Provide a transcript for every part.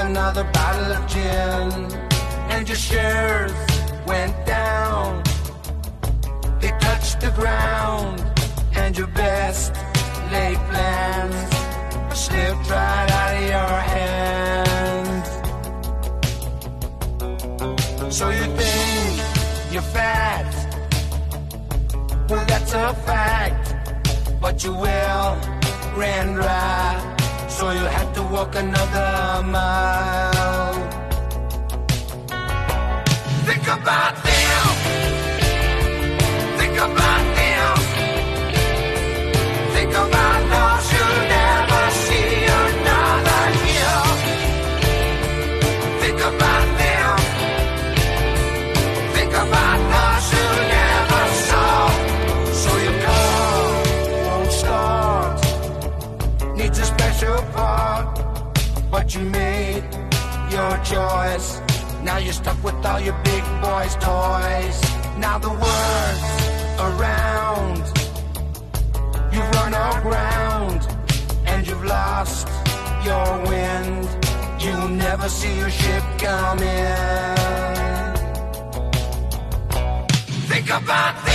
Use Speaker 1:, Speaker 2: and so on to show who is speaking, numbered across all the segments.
Speaker 1: another bottle of gin, and your shares went down. They touched the ground, and your best laid plans slipped right out of your hands. So you think you're fat? Well, that's a fact. But you will ran dry, so you'll have to walk another mile. Think about them. Think about them. Think about choice. Now you're stuck with all your big boys' toys. Now the words around. You've run aground and you've lost your wind. You'll never see your ship come in. Think about them.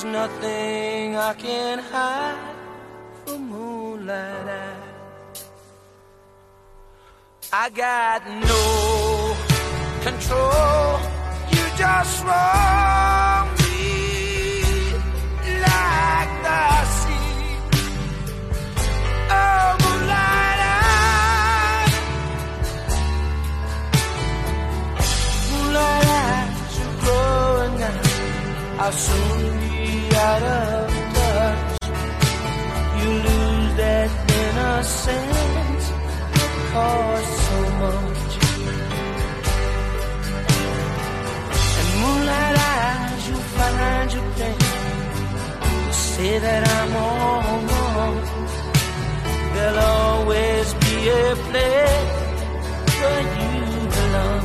Speaker 2: There's nothing I can hide from moonlight eyes. I got no control. You just roll me like the sea. Oh, moonlight eyes, moonlight eyes, you're growing now. I'll soon out of touch. You lose that innocence that cost so much. And moonlight eyes, you find your place. You say that I'm all wrong. There'll always be a place where you belong.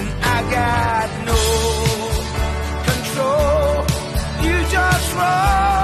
Speaker 2: And I got no control.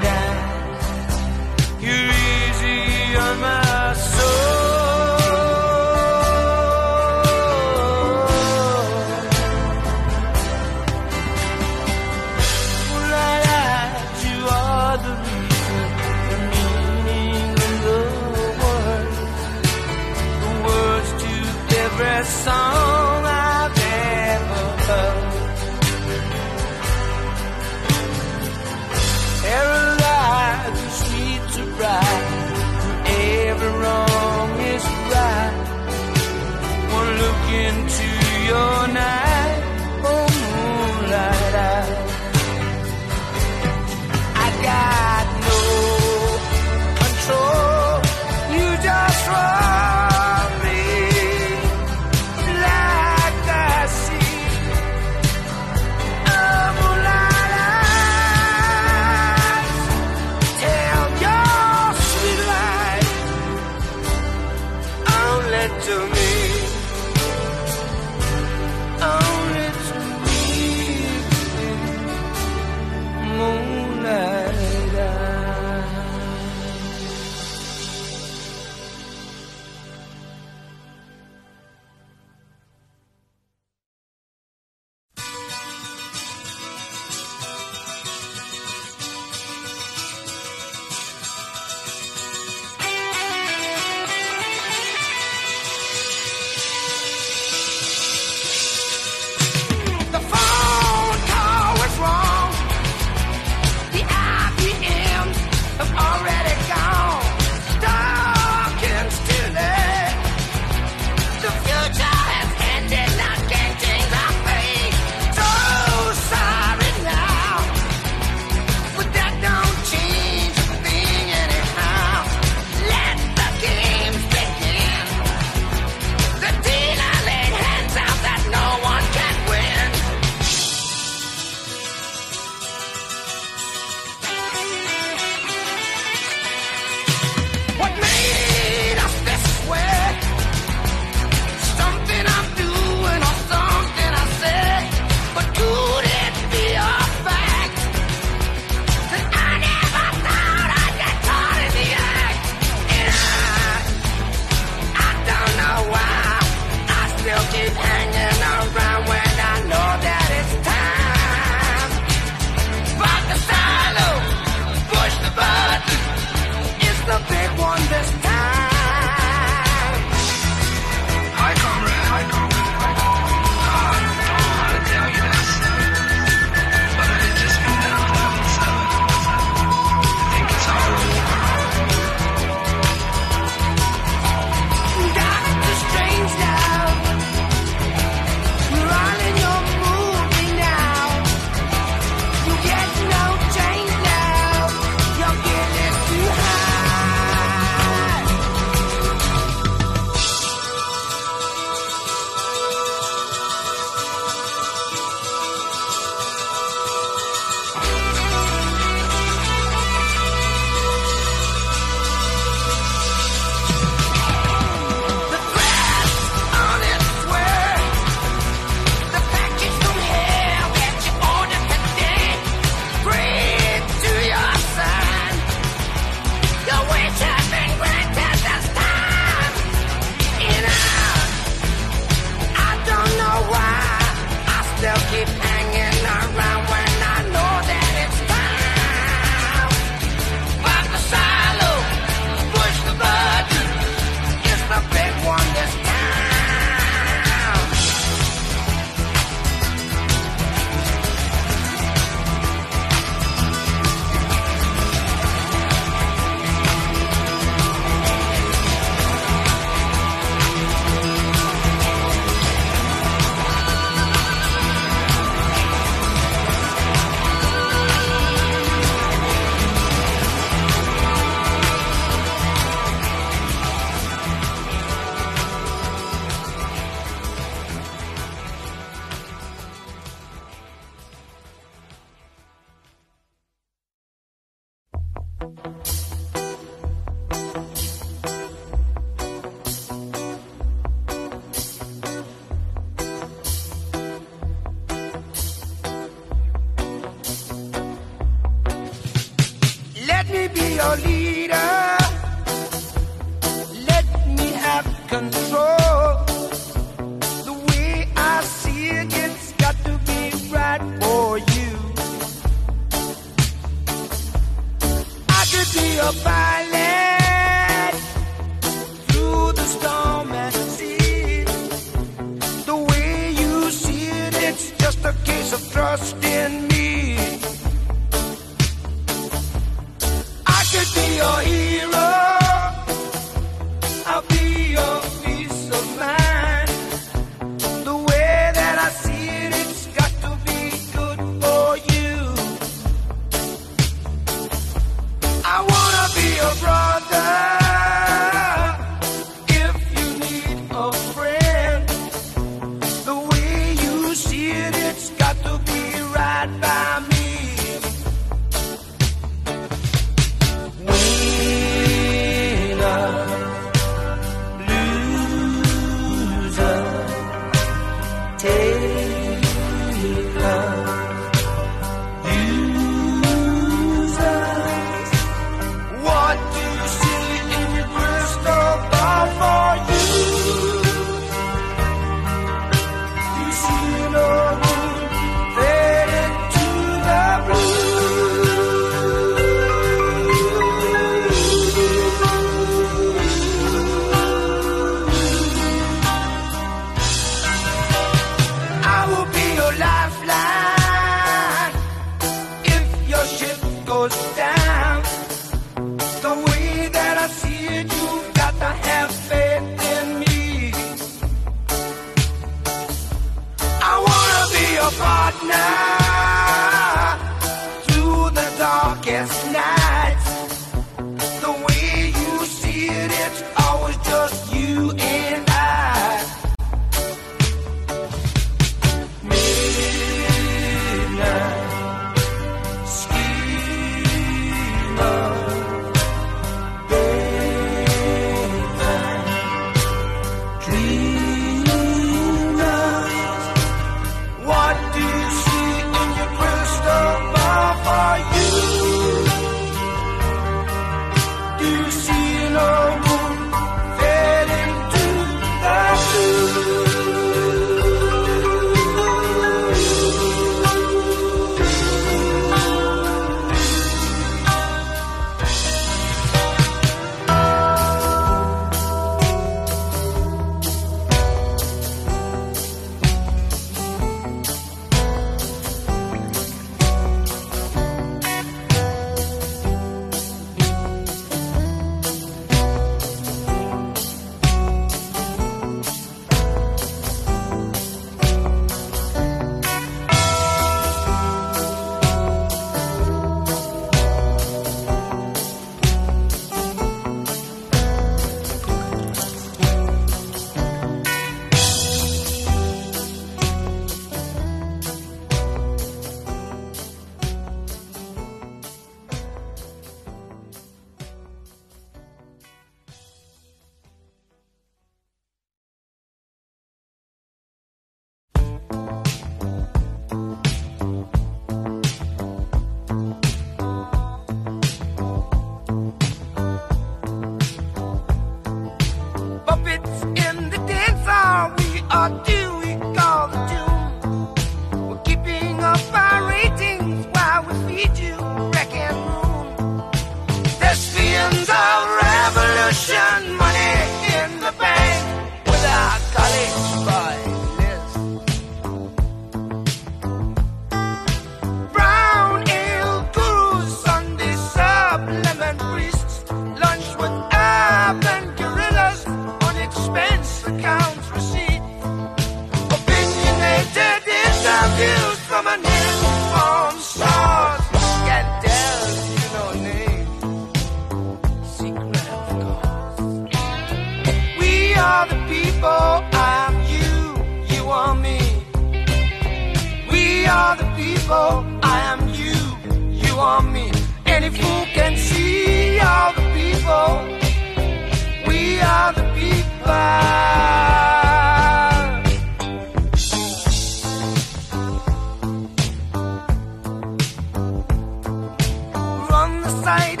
Speaker 2: right.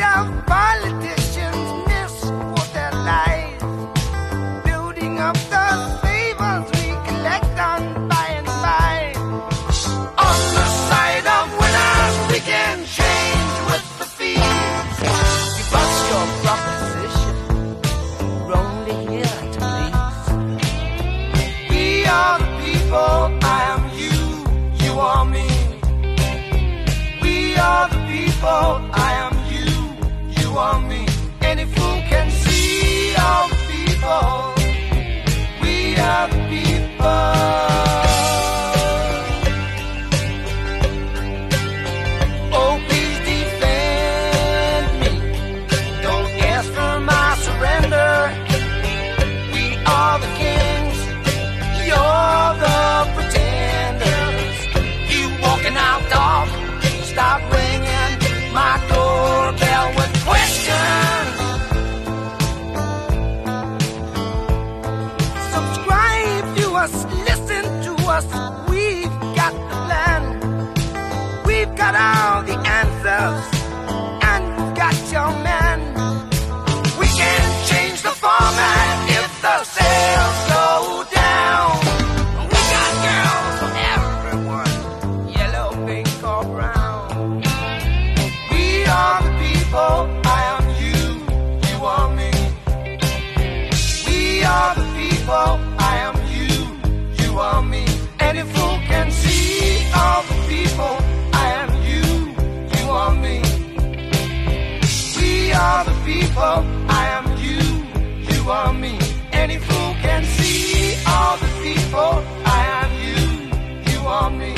Speaker 2: got all the answers, and you've got your man. We can change the format if the sales. people. I am you, you are me. Any fool can see all the people. I am you, you are me.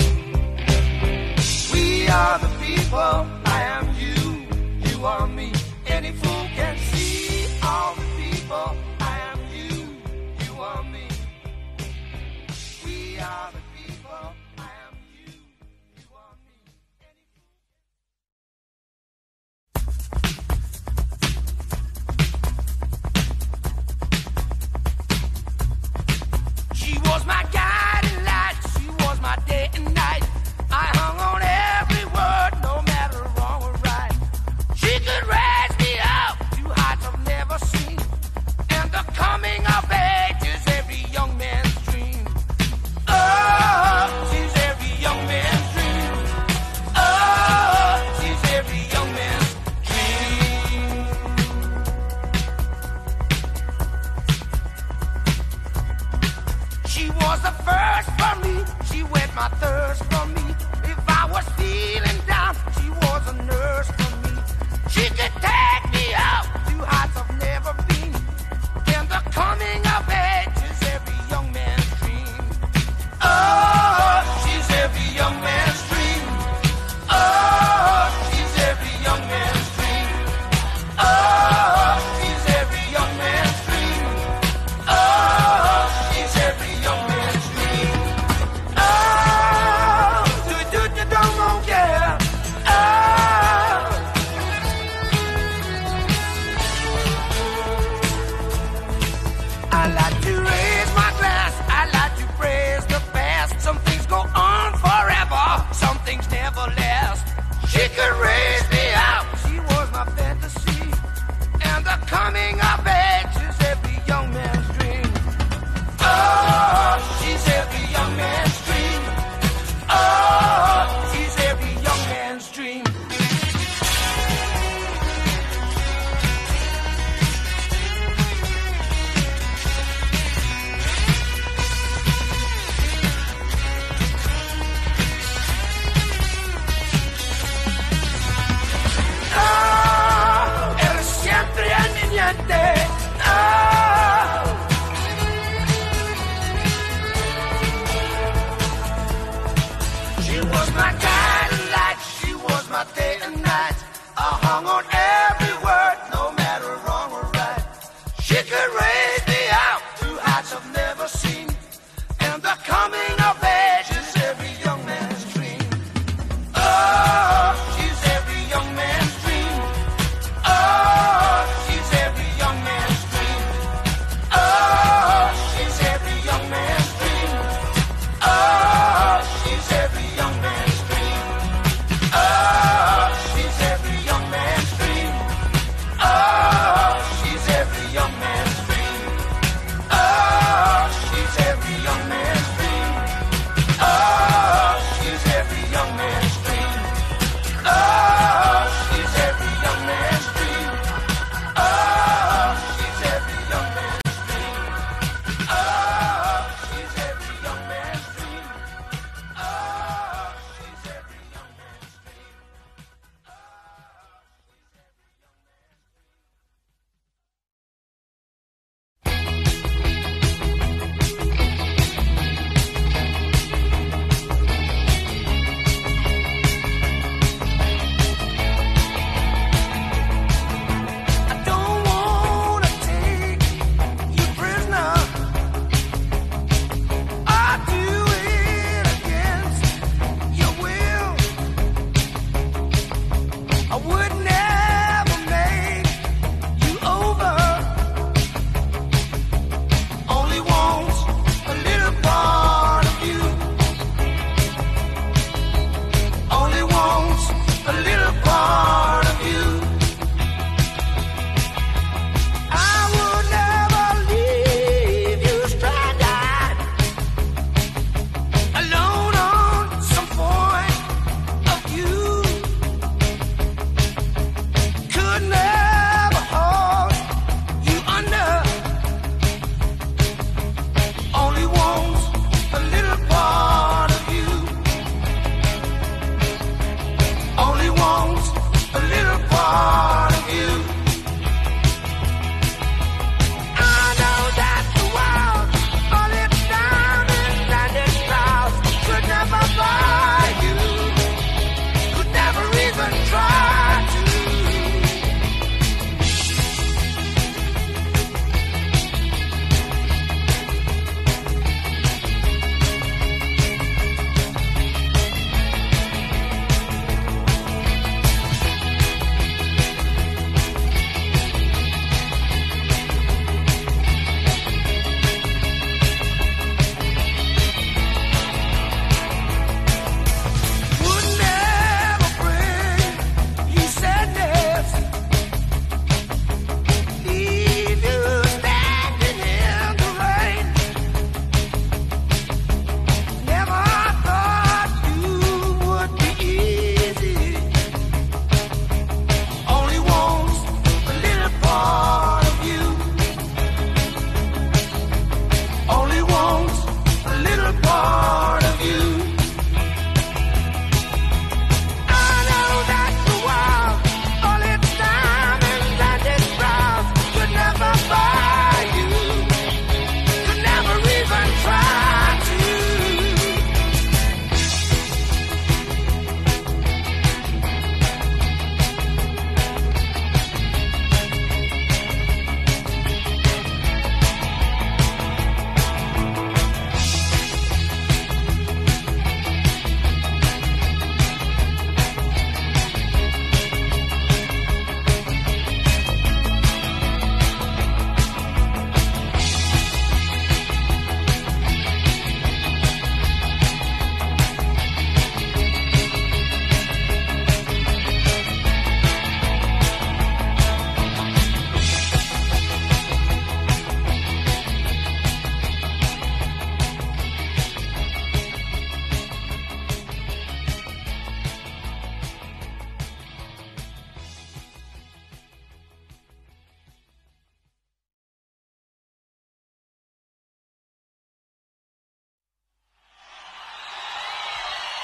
Speaker 2: We are the people. I am you, you are me. Any fool. good
Speaker 1: rap.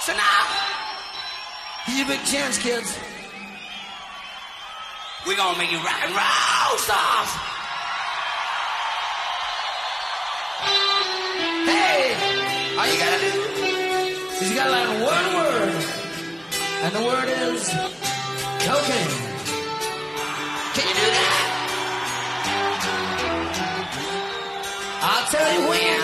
Speaker 2: So now, here's your big chance, kids. We're gonna make you rock and roll stars. Hey, all you gotta do is you gotta learn one word, and the word is cocaine. Can you do that? I'll tell you when.